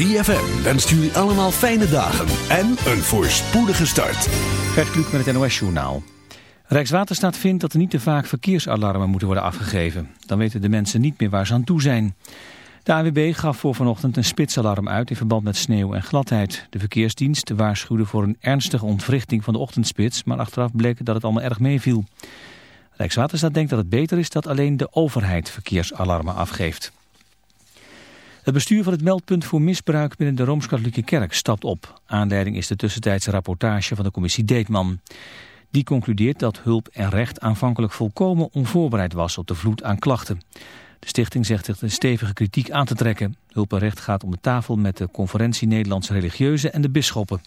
ZFM wenst jullie allemaal fijne dagen en een voorspoedige start. Gert Kluk met het NOS Journaal. Rijkswaterstaat vindt dat er niet te vaak verkeersalarmen moeten worden afgegeven. Dan weten de mensen niet meer waar ze aan toe zijn. De AWB gaf voor vanochtend een spitsalarm uit in verband met sneeuw en gladheid. De verkeersdienst waarschuwde voor een ernstige ontwrichting van de ochtendspits, maar achteraf bleek dat het allemaal erg meeviel. Rijkswaterstaat denkt dat het beter is dat alleen de overheid verkeersalarmen afgeeft. Het bestuur van het meldpunt voor misbruik binnen de Rooms-Katholieke Kerk stapt op. Aanleiding is de tussentijdse rapportage van de commissie Deetman. Die concludeert dat hulp en recht aanvankelijk volkomen onvoorbereid was op de vloed aan klachten. De stichting zegt zich een stevige kritiek aan te trekken. Hulp en recht gaat om de tafel met de conferentie Nederlandse religieuzen en de bisschoppen.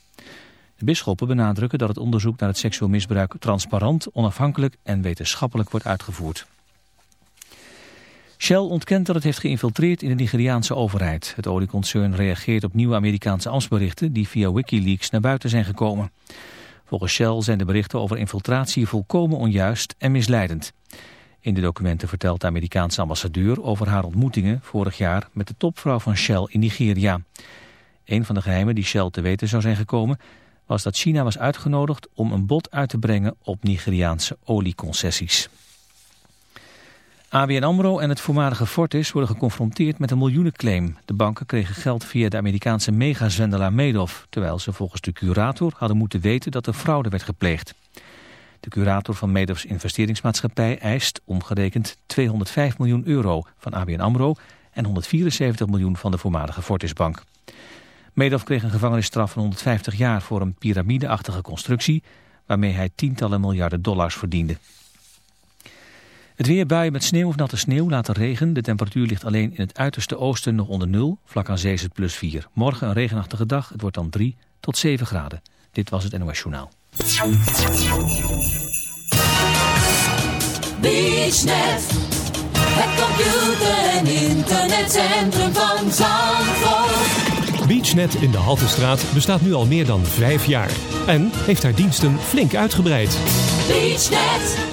De bisschoppen benadrukken dat het onderzoek naar het seksueel misbruik transparant, onafhankelijk en wetenschappelijk wordt uitgevoerd. Shell ontkent dat het heeft geïnfiltreerd in de Nigeriaanse overheid. Het olieconcern reageert op nieuwe Amerikaanse ambtsberichten die via Wikileaks naar buiten zijn gekomen. Volgens Shell zijn de berichten over infiltratie volkomen onjuist en misleidend. In de documenten vertelt de Amerikaanse ambassadeur over haar ontmoetingen vorig jaar met de topvrouw van Shell in Nigeria. Een van de geheimen die Shell te weten zou zijn gekomen was dat China was uitgenodigd om een bod uit te brengen op Nigeriaanse olieconcessies. ABN AMRO en het voormalige Fortis worden geconfronteerd met een miljoenenclaim. De banken kregen geld via de Amerikaanse megazwendelaar Madoff... terwijl ze volgens de curator hadden moeten weten dat er fraude werd gepleegd. De curator van Madoffs investeringsmaatschappij eist omgerekend 205 miljoen euro van ABN AMRO... en 174 miljoen van de voormalige Fortisbank. Madoff kreeg een gevangenisstraf van 150 jaar voor een piramideachtige constructie... waarmee hij tientallen miljarden dollars verdiende. Het weer buien met sneeuw of natte sneeuw, later regen. De temperatuur ligt alleen in het uiterste oosten nog onder nul. Vlak aan zee is het plus 4. Morgen een regenachtige dag. Het wordt dan 3 tot 7 graden. Dit was het NOS Journaal. BeachNet, het computer- en internetcentrum van Zandvoort. BeachNet in de Haltestraat bestaat nu al meer dan vijf jaar. En heeft haar diensten flink uitgebreid. BeachNet.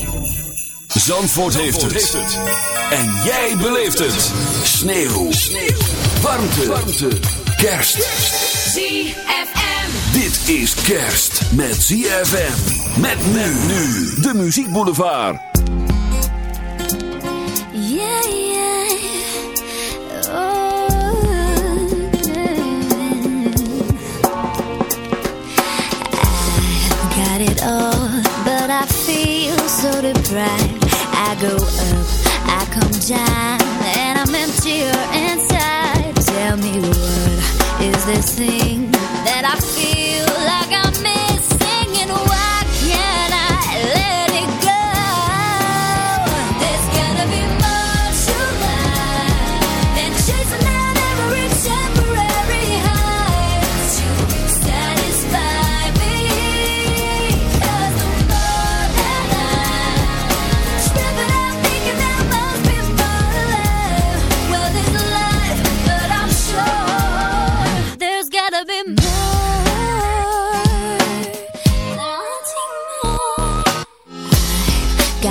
Zandvoort, heeft, het. En jij beleeft het. Sneeuw. Warmte. Warmte. Kerst. ZFM. Dit is kerst met ZFM. Met men nu. De Muziek Boulevard. Yeah, yeah. Oh, I've got it all, but I feel so deprived. I go up, I come down, and I'm emptier inside. Tell me what is this thing that I feel like I'm missing,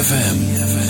ZFM.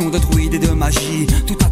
Incantations de druides et de magie, tout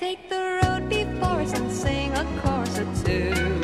Take the road before us and sing a chorus or two.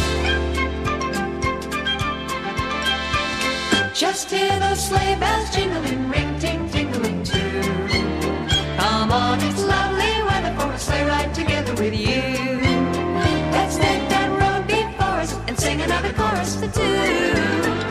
Just hear those sleigh bells jingling, ring ting tingling too. Come on, it's lovely weather for a sleigh ride together with you. Let's take that road before us and sing another chorus for two.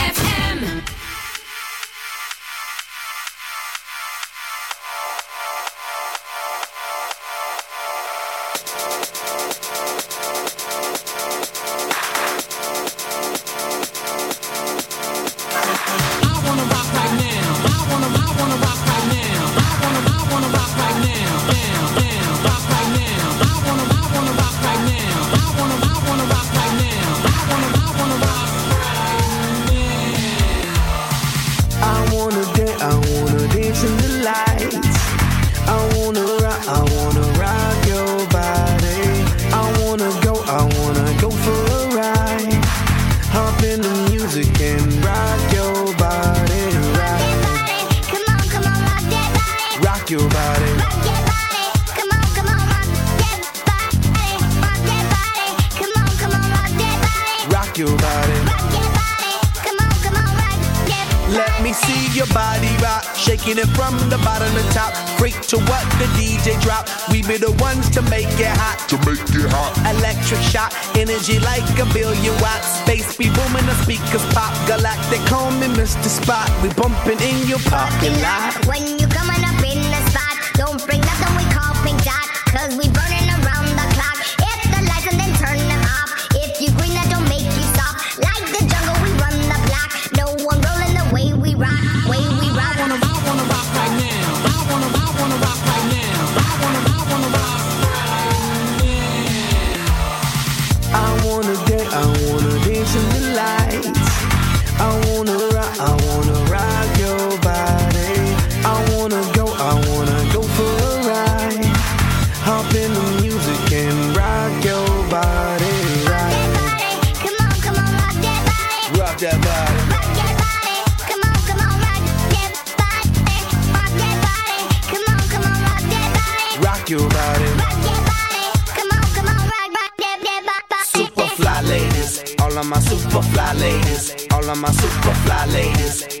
my super fly ladies, all my super fly ladies,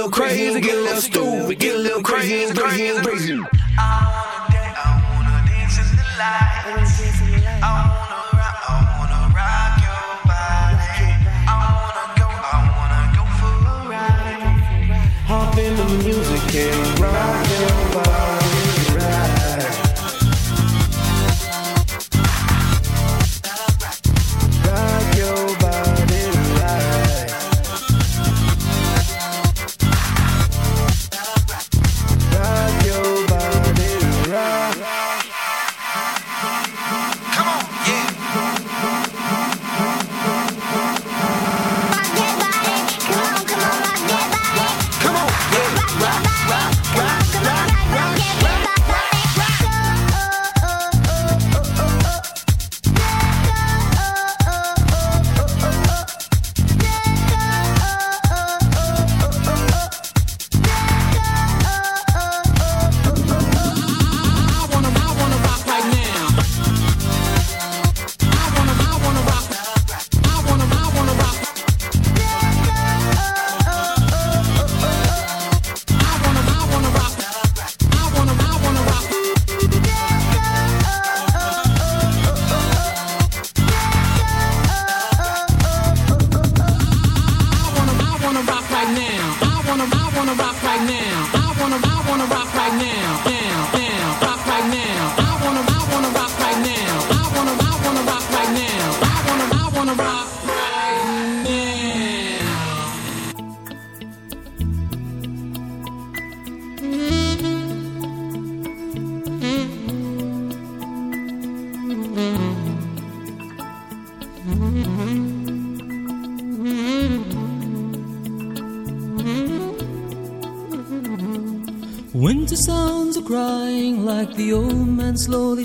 crazy, get a little stupid, get a little crazy, crazy, crazy. I wanna dance, I wanna dance in the light. I wanna. Rock, I wanna rock your body. I wanna go, I wanna go for a ride. Hop in the music and rock your body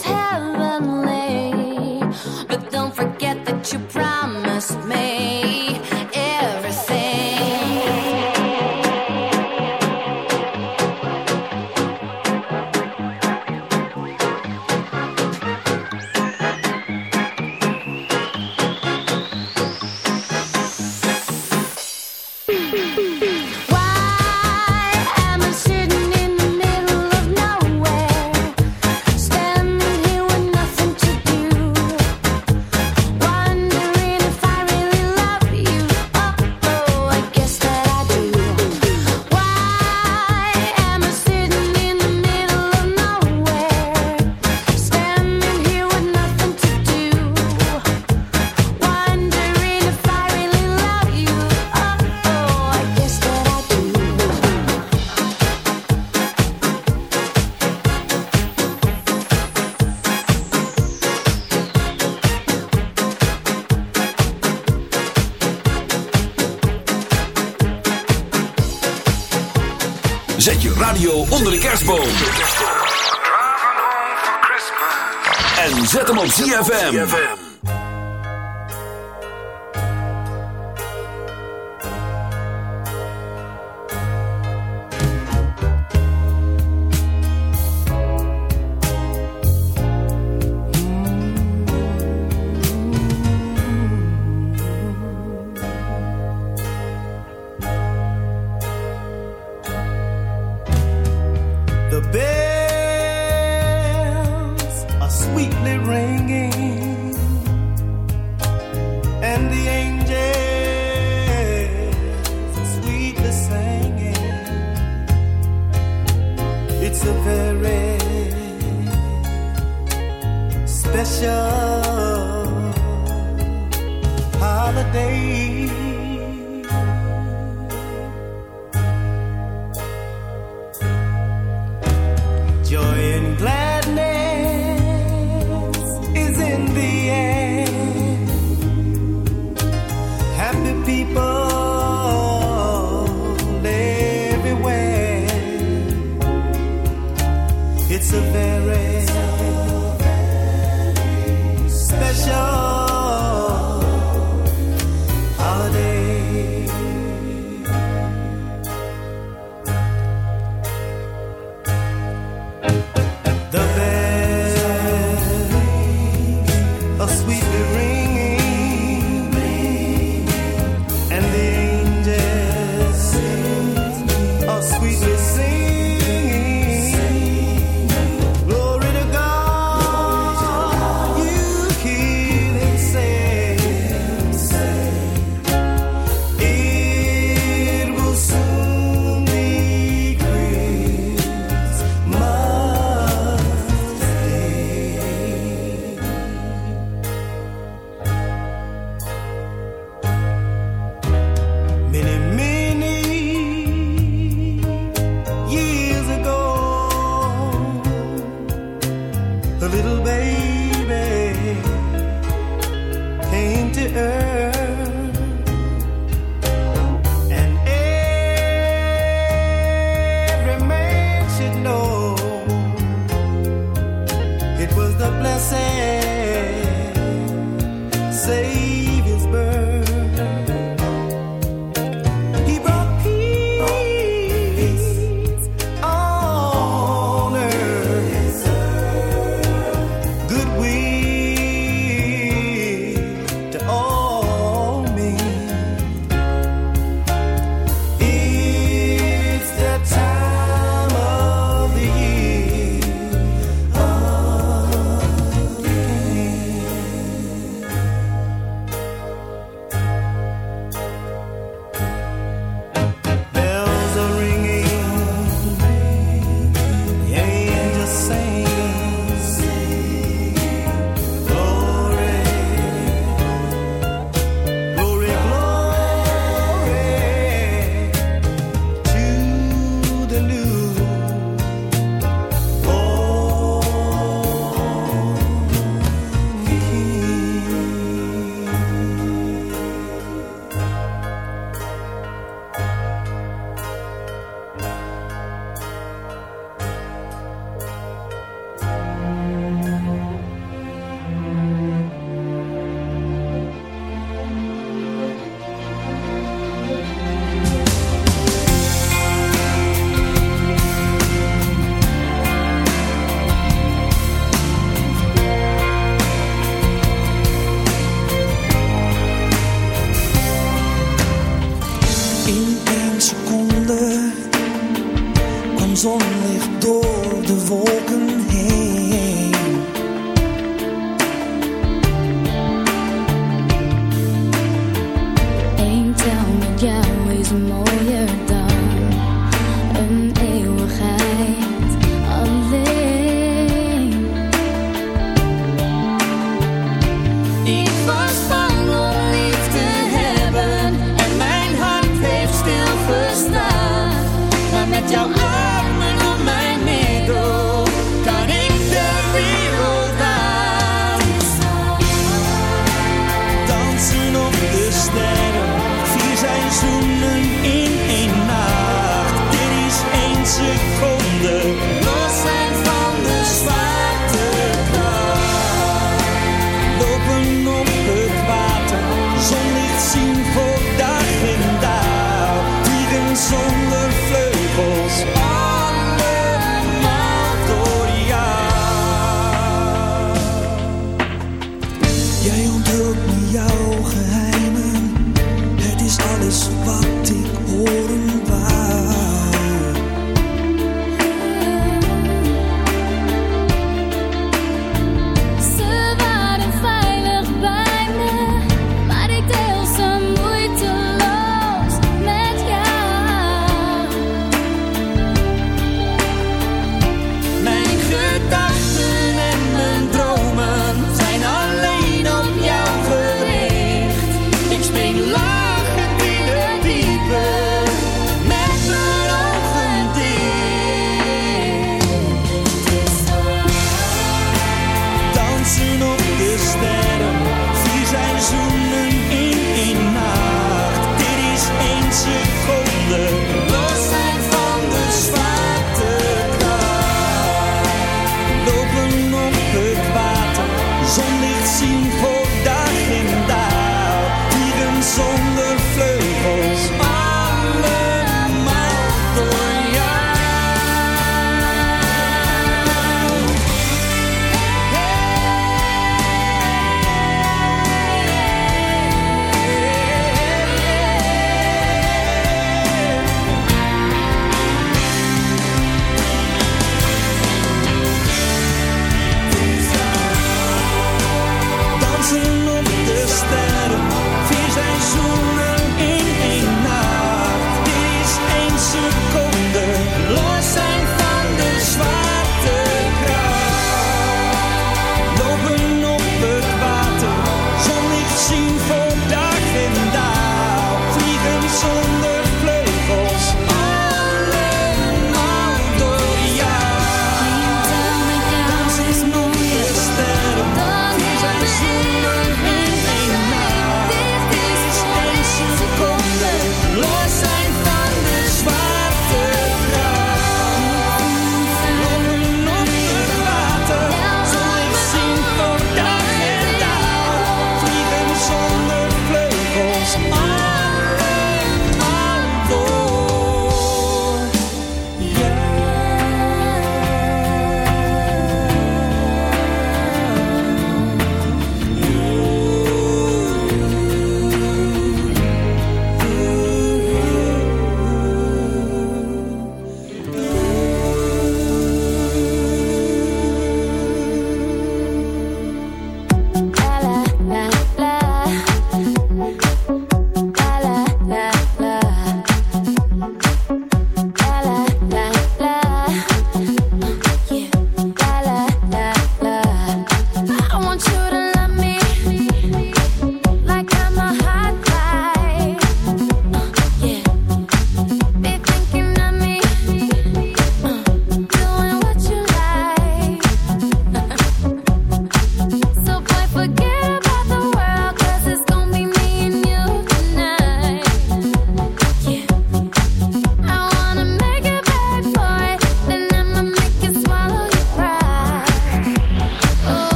Combination's ZFM.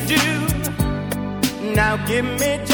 to do. Now give me